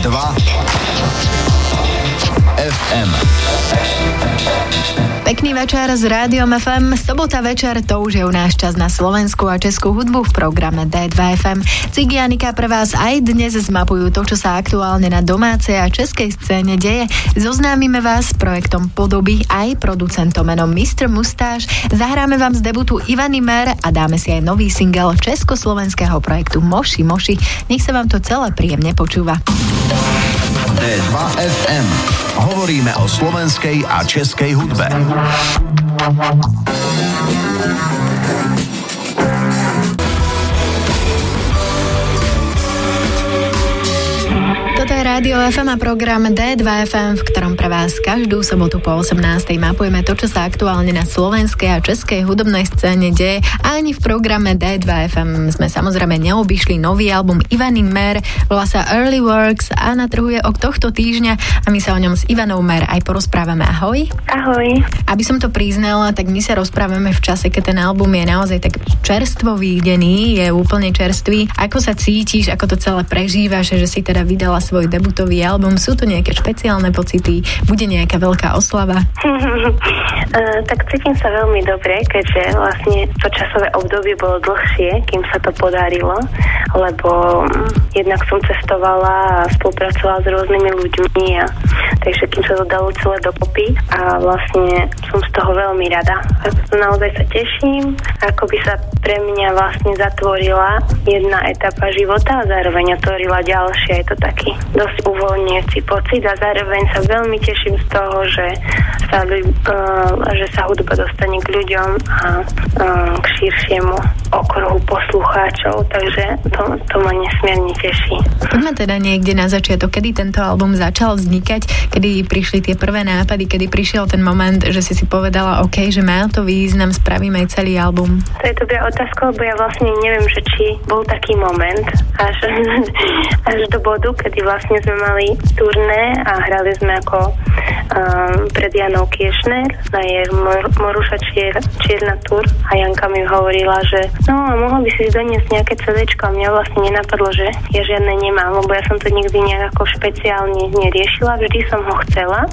D2 FM. Pekný večer s Rádiom FM. Sobota večer, to už je u nás čas na slovenskú a českú hudbu v programe D2FM. Cigi Anika pre vás aj dnes zmapujú to, čo sa aktuálne na domácej a českej scéne deje. Zoznámime vás s projektom Podoby aj producentom menom Mr. Mustáš. Zahráme vám z debutu Ivany Mer a dáme si aj nový single československého projektu Moši Moši. Nech sa vám to celé príjemne počúva. D2FM. Hovoríme o slovenskej a českej hudbe. Thank you. Toto je Rádio FM a program D2FM, v ktorom pre vás každú sobotu po 18. mapujeme to, čo sa aktuálne na slovenskej a českej hudobnej scéne deje. A ani v programe D2FM sme samozrejme neobyšli nový album Ivany Mer, volá sa Early Works a na trhu je ok tohto týždňa a my sa o ňom s Ivanou Mer aj porozprávame. Ahoj. Ahoj. Aby som to priznala, tak my sa rozprávame v čase, keď ten album je naozaj tak čerstvo výdený, je úplne čerstvý. Ako sa cítiš, ako to celé prežívaš, že si teda vydala svoj debutový album. Sú to nejaké špeciálne pocity? Bude nejaká veľká oslava? uh, tak cítim sa veľmi dobre, keďže vlastne to časové obdobie bolo dlhšie, kým sa to podarilo, lebo mm, jednak som cestovala a spolupracovala s rôznymi ľuďmi a takže kým sa to dalo celé dokopy a vlastne som z toho veľmi rada. Naozaj sa teším, ako by sa pre mňa vlastne zatvorila jedna etapa života a zároveň otvorila ďalšia. Je to taký dosť uvoľňujúci pocit a zároveň sa veľmi teším z toho, že sa, uh, že sa hudba dostane k ľuďom a uh, k širšiemu okruhu poslucháčov, takže to, to ma nesmierne teší. Poďme teda niekde na začiatok, kedy tento album začal vznikať, kedy prišli tie prvé nápady, kedy prišiel ten moment, že si si povedala, OK, že má to význam, spravíme aj celý album. To je dobrá otázka, lebo ja vlastne neviem, že či bol taký moment až, až do bodu, kedy vlastne sme mali turné a hrali sme ako um, pred Janou Kiešner na jej Mor- Moruša Čier, Čierna tur a Janka mi hovorila, že no a mohla by si doniesť nejaké CD a mňa vlastne nenapadlo, že ja žiadne nemám, lebo ja som to nikdy nejak ako špeciálne neriešila, vždy som ho chcela,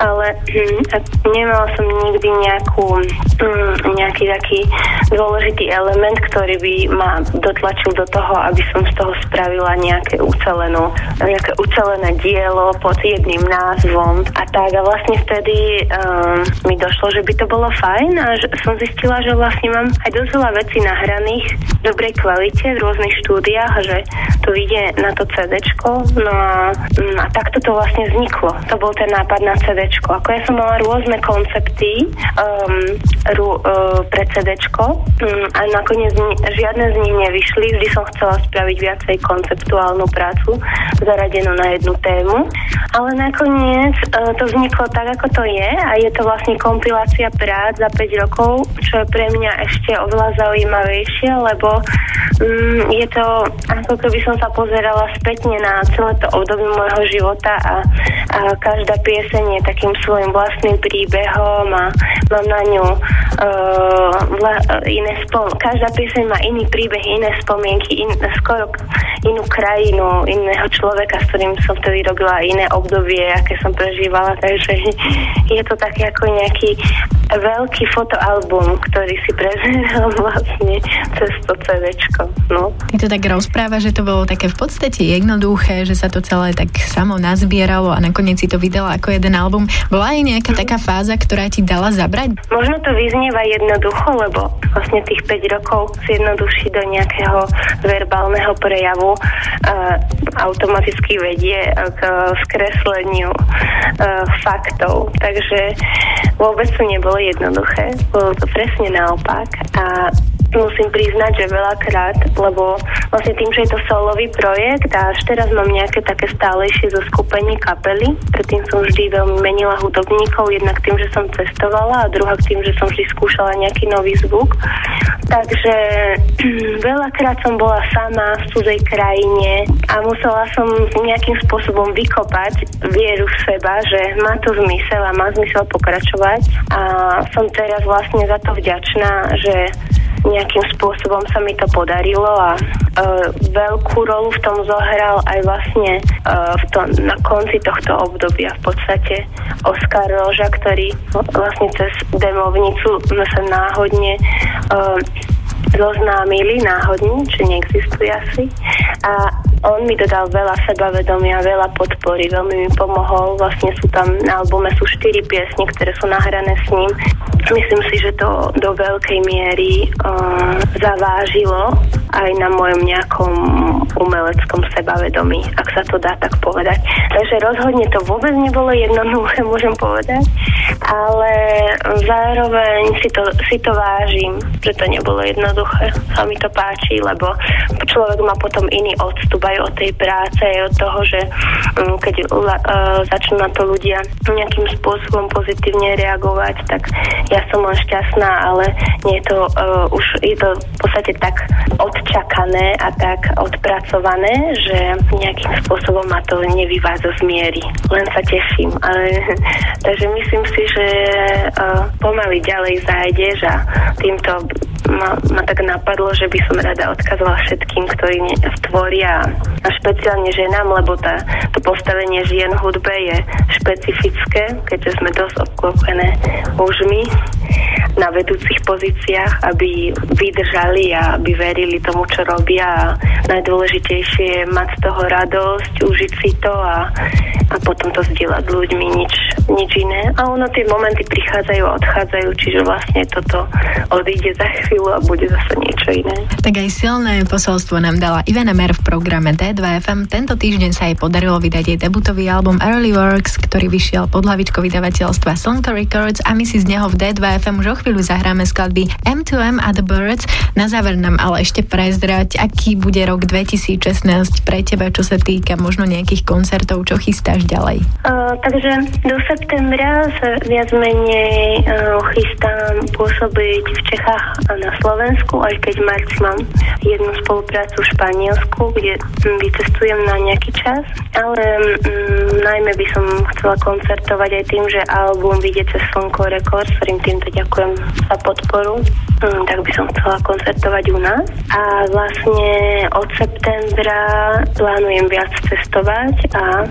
ale hm, nemala som nikdy nejakú, hm, nejaký taký dôležitý element, ktorý by ma dotlačil do toho, aby som z toho spravila nejaké ucelenú, nejaké ucelené dielo pod jedným názvom a tak. A vlastne vtedy um, mi došlo, že by to bolo fajn a že som zistila, že vlastne mám aj dosť veľa vecí nahraných v dobrej kvalite v rôznych štúdiách že to vyjde na to CD. No a, mm, a takto to vlastne vzniklo. To bol ten nápad na CD. Ako ja som mala rôzne koncepty um, rú, uh, pre CD um, a nakoniec žiadne z nich nevyšli. Vždy som chcela spraviť viacej konceptuálnu prácu zaradenú na jednu tému. Ale nakoniec uh, to vzniklo tak, ako to je a je to vlastne kompilácia prác za 5 rokov, čo je pre mňa ešte oveľa zaujímavejšie, lebo um, je to ako keby som sa pozerala spätne na celé to obdobie môjho života a, a každá pieseň je takým svojim vlastným príbehom a mám na ňu uh, vla, iné spom- každá pieseň má iný príbeh, iné spomienky, in, skoro inú krajinu, iného človeka, s ktorým som vtedy robila iné obdobie, aké som prežívala, takže je to také ako nejaký veľký fotoalbum, ktorý si prezeral vlastne cez to CVčko. No. Ty to tak rozpráva, že to bolo také v podstate jednoduché, že sa to celé tak samo nazbieralo a nakoniec si to vydala ako jeden album. Bola aj nejaká taká fáza, ktorá ti dala zabrať? Možno to vyznieva jednoducho, lebo vlastne tých 5 rokov zjednoduší do nejakého verbálneho prejavu uh, automaticky vedie k skresleniu uh, faktov. Takže vôbec to nebolo jednoduché. Bolo to presne naopak. A musím priznať, že veľakrát, lebo vlastne tým, že je to solový projekt a až teraz mám nejaké také stálejšie zoskupenie kapely, predtým som vždy veľmi menila hudobníkov, jednak tým, že som cestovala a druhá tým, že som vždy skúšala nejaký nový zvuk. Takže veľakrát som bola sama v cudzej krajine a musela som nejakým spôsobom vykopať vieru v seba, že má to zmysel a má zmysel pokračovať a som teraz vlastne za to vďačná, že nejakým spôsobom sa mi to podarilo a uh, veľkú rolu v tom zohral aj vlastne uh, v tom, na konci tohto obdobia v podstate Oskar Roža, ktorý vlastne cez demovnicu sme sa náhodne uh, zoznámili náhodne, čo neexistuje asi. A on mi dodal veľa sebavedomia, veľa podpory, veľmi mi pomohol. Vlastne sú tam na albume sú štyri piesne, ktoré sú nahrané s ním. Myslím si, že to do veľkej miery uh, zavážilo aj na mojom nejakom umeleckom sebavedomí, ak sa to dá tak povedať. Takže rozhodne to vôbec nebolo jednoduché, môžem povedať, ale zároveň si to, si to vážim, že to nebolo jednoduché. Sa mi to páči, lebo človek má potom iný odstup aj od tej práce, aj od toho, že um, keď uh, začnú na to ľudia nejakým spôsobom pozitívne reagovať, tak ja som len šťastná, ale nie je to, uh, už je to v podstate tak odčakané a tak odpracované, že nejakým spôsobom ma to nevyvádza z miery. Len sa teším. Ale, takže myslím si, že uh, pomaly ďalej zájdeš a týmto ma, ma tak napadlo, že by som rada odkazovala všetkým, ktorí tvoria a špeciálne ženám, lebo tá, to postavenie žien v hudbe je špecifické, keďže sme dosť obklopené mužmi na vedúcich pozíciách, aby vydržali a aby verili tomu, čo robia. A najdôležitejšie je mať z toho radosť, užiť si to a, a potom to zdieľať s ľuďmi, nič, nič iné. A ono tie momenty prichádzajú a odchádzajú, čiže vlastne toto odíde za chvíľu a bude zase niečo iné. Tak aj silné posolstvo nám dala Ivana Mer v programe D2FM. Tento týždeň sa jej podarilo vydať jej debutový album Early Works, ktorý vyšiel pod hlavičkou vydavateľstva Sonka Records a my si z neho v D2FM už o chvíľu zahráme skladby M2M a The Birds. Na záver nám ale ešte prezrať, aký bude rok 2016 pre teba, čo sa týka možno nejakých koncertov, čo chystáš ďalej? Uh, takže do septembra sa viac menej uh, chystám pôsobiť v Čechách a na Slovensku, aj keď marci mám jednu spoluprácu v Španielsku, kde vycestujem na nejaký čas, ale mm, najmä by som chcela koncertovať aj tým, že album vyjde cez Slnko Records, ktorým týmto ďakujem za podporu, mm, tak by som chcela koncertovať u nás. A vlastne od septembra plánujem viac cestovať a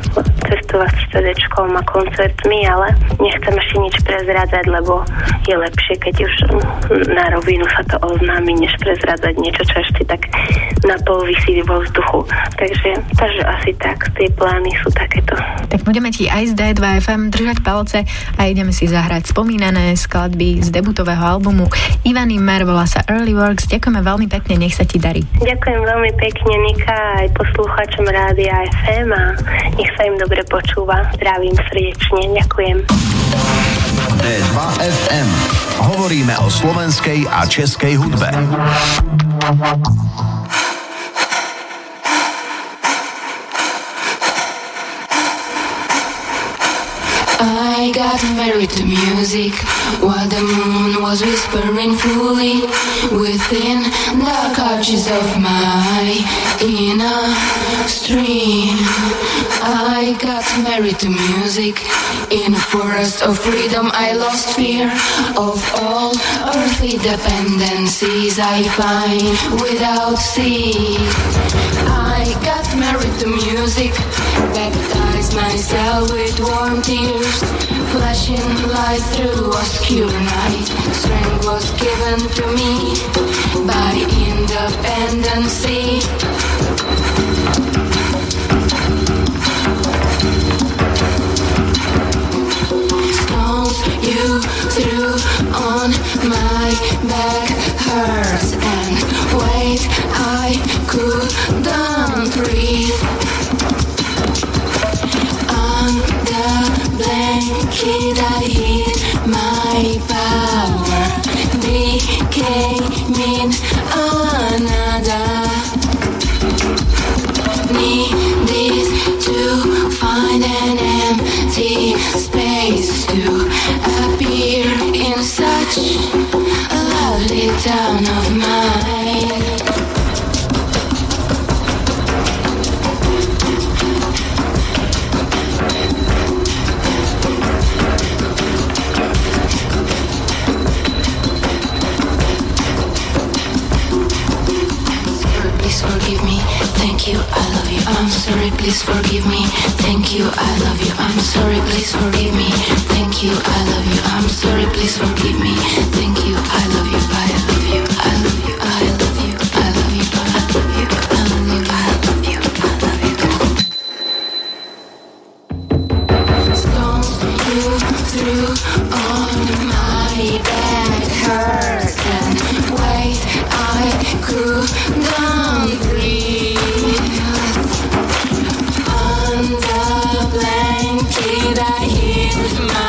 cestovať s cd a koncertmi, ale nechcem ešte nič prezrádzať, lebo je lepšie, keď už na rovinu sa to oznámi, než prezrádzať niečo, čo ešte tak na pol vysí vo vzduchu. Takže, takže asi tak, tie plány sú takéto. Tak budeme ti aj z D2FM držať palce a ideme si zahrať spomínané skladby z debutového albumu Ivany Mer, volá sa Early Works. Ďakujeme veľmi pekne, nech sa ti darí. Ďakujem veľmi pekne, Nika, aj poslucháčom Rádia FM a nech sa im dobre počúva. Zdravím srdečne, ďakujem. D2FM. Hovoríme o slovenskej a českej hudbe. I got married to music while the moon was whispering fully within the arches of my inner stream. I got married to music in a forest of freedom. I lost fear of all earthly dependencies I find without sea. I got married to music, myself with warm tears, flashing light through obscure night. Strength was given to me by independency. Stones you threw on my back space to appear in such a lovely town of mine. Please forgive me. Thank you, I love you. I'm sorry, please forgive me. Thank you, I you. I'm sorry, please forgive me. Thank you, I love you. I'm sorry, please forgive me. Thank smile.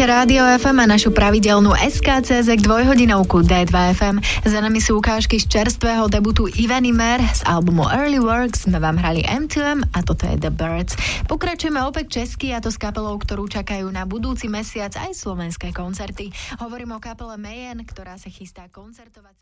Počúvate Rádio FM a našu pravidelnú SKCZ dvojhodinovku D2FM. Za nami sú ukážky z čerstvého debutu Ivany Mer z albumu Early Works. Sme vám hrali M2M a toto je The Birds. Pokračujeme opäť česky a to s kapelou, ktorú čakajú na budúci mesiac aj slovenské koncerty. Hovorím o kapele Mayen, ktorá sa chystá koncertovať